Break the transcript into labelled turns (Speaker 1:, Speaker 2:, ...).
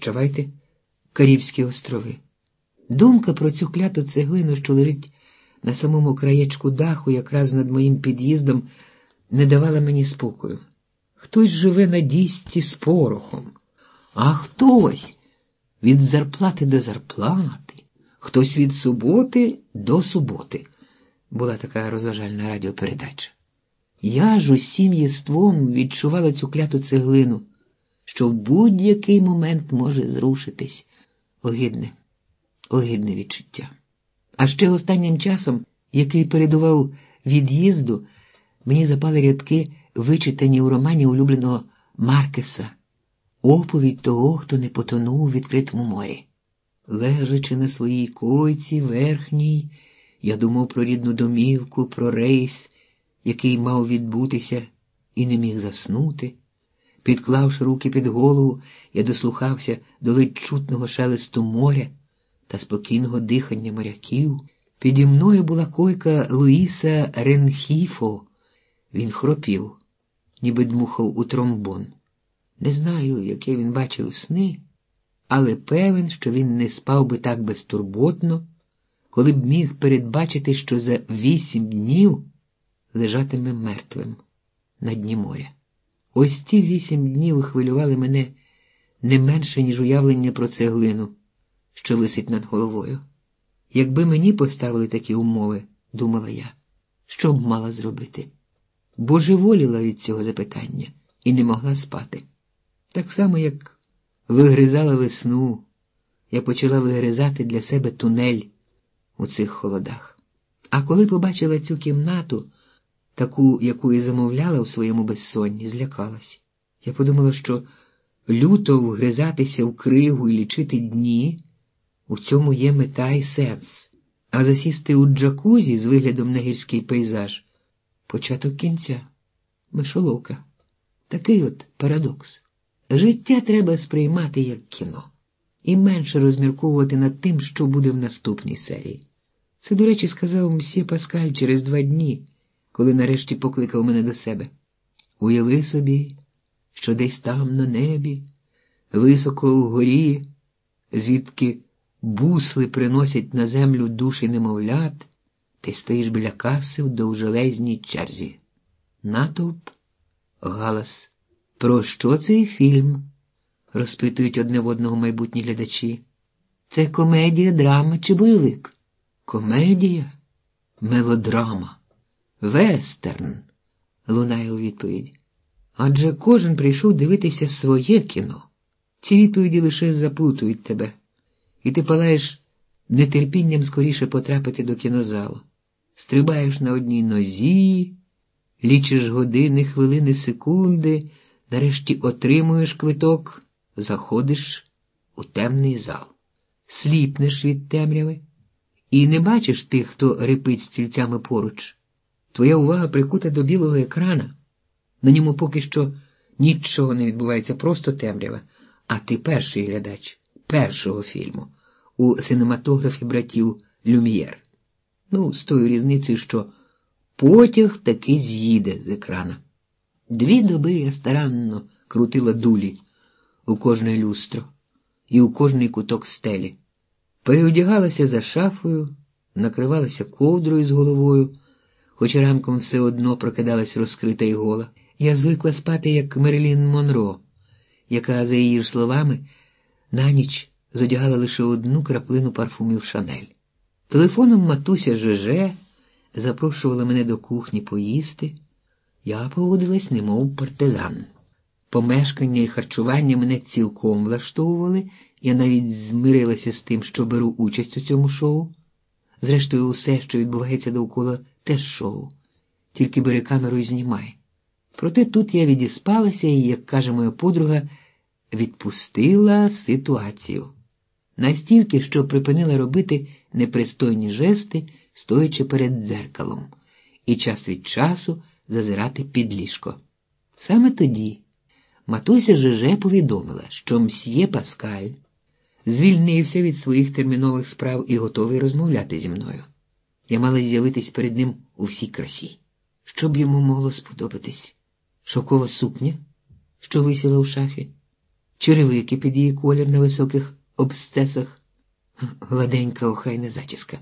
Speaker 1: Чавайте, Карібські острови. Думка про цю кляту цеглину, що лежить на самому краєчку даху, якраз над моїм під'їздом, не давала мені спокою. Хтось живе на дійсті з порохом, а хтось від зарплати до зарплати, хтось від суботи до суботи. Була така розважальна радіопередача. Я ж усім єством відчувала цю кляту цеглину, що в будь-який момент може зрушитись. Огидне, огидне відчуття. А ще останнім часом, який передував від'їзду, мені запали рядки, вичитані у романі улюбленого Маркеса, оповідь того, хто не потонув у відкритому морі. Лежачи на своїй койці верхній, я думав про рідну домівку, про рейс, який мав відбутися, і не міг заснути. Підклавши руки під голову, я дослухався до ледь чутного шелесту моря та спокійного дихання моряків. Піді мною була койка Луїса Ренхіфо. Він хропів, ніби дмухав у тромбон. Не знаю, яке він бачив сни, але певен, що він не спав би так безтурботно, коли б міг передбачити, що за вісім днів лежатиме мертвим на дні моря. Ось ці вісім днів хвилювали мене не менше, ніж уявлення про цеглину, що висить над головою. Якби мені поставили такі умови, думала я, що б мала зробити? Божеволіла від цього запитання і не могла спати. Так само, як вигризала весну, я почала вигризати для себе тунель у цих холодах. А коли побачила цю кімнату, таку, яку і замовляла у своєму безсонні, злякалась. Я подумала, що люто вгризатися в кригу і лічити дні, у цьому є мета і сенс, а засісти у джакузі з виглядом на гірський пейзаж початок кінця, мишоловка. Такий от парадокс. Життя треба сприймати як кіно і менше розмірковувати над тим, що буде в наступній серії. Це, до речі, сказав мсьє Паскаль через два дні коли нарешті покликав мене до себе. Уяви собі, що десь там на небі, високо вгорі, звідки бусли приносять на землю душі немовлят, ти стоїш біля каси в довжелезній черзі. Натовп, галас. Про що цей фільм? розпитують одне в одного майбутні глядачі. Це комедія, драма чи бойовик? Комедія, мелодрама. Вестерн, лунає у відповідь. Адже кожен прийшов дивитися своє кіно. Ці відповіді лише заплутують тебе, і ти палаєш нетерпінням скоріше потрапити до кінозалу. Стрибаєш на одній нозі, лічиш години, хвилини, секунди, нарешті отримуєш квиток, заходиш у темний зал, сліпнеш від темряви і не бачиш тих, хто репить стільцями поруч. Твоя увага прикута до білого екрана. На ньому поки що нічого не відбувається, просто темрява. А ти перший глядач першого фільму у синематографі братів Люм'єр. Ну, з тою різницею, що потяг таки з'їде з екрана. Дві доби я старанно крутила дулі у кожне люстро і у кожний куток стелі. Переодягалася за шафою, накривалася ковдрою з головою хоч ранком все одно прокидалась розкрита і гола. Я звикла спати, як Мерлін Монро, яка, за її словами, на ніч зодягала лише одну краплину парфумів Шанель. Телефоном матуся ЖЖ запрошувала мене до кухні поїсти. Я поводилась, немов партизан. Помешкання і харчування мене цілком влаштовували, я навіть змирилася з тим, що беру участь у цьому шоу. Зрештою, усе, що відбувається довкола теж шоу, тільки бери камеру і знімай. Проте тут я відіспалася і, як каже моя подруга, відпустила ситуацію. Настільки, що припинила робити непристойні жести, стоячи перед дзеркалом, і час від часу зазирати під ліжко. Саме тоді матуся ЖЖ повідомила, що мсьє Паскаль звільнився від своїх термінових справ і готовий розмовляти зі мною. Я мала з'явитись перед ним у всій красі. Що б йому могло сподобатись? Шовкова сукня, що висіла у шафі, черевики під її колір на високих обстесах, гладенька охайна зачіска,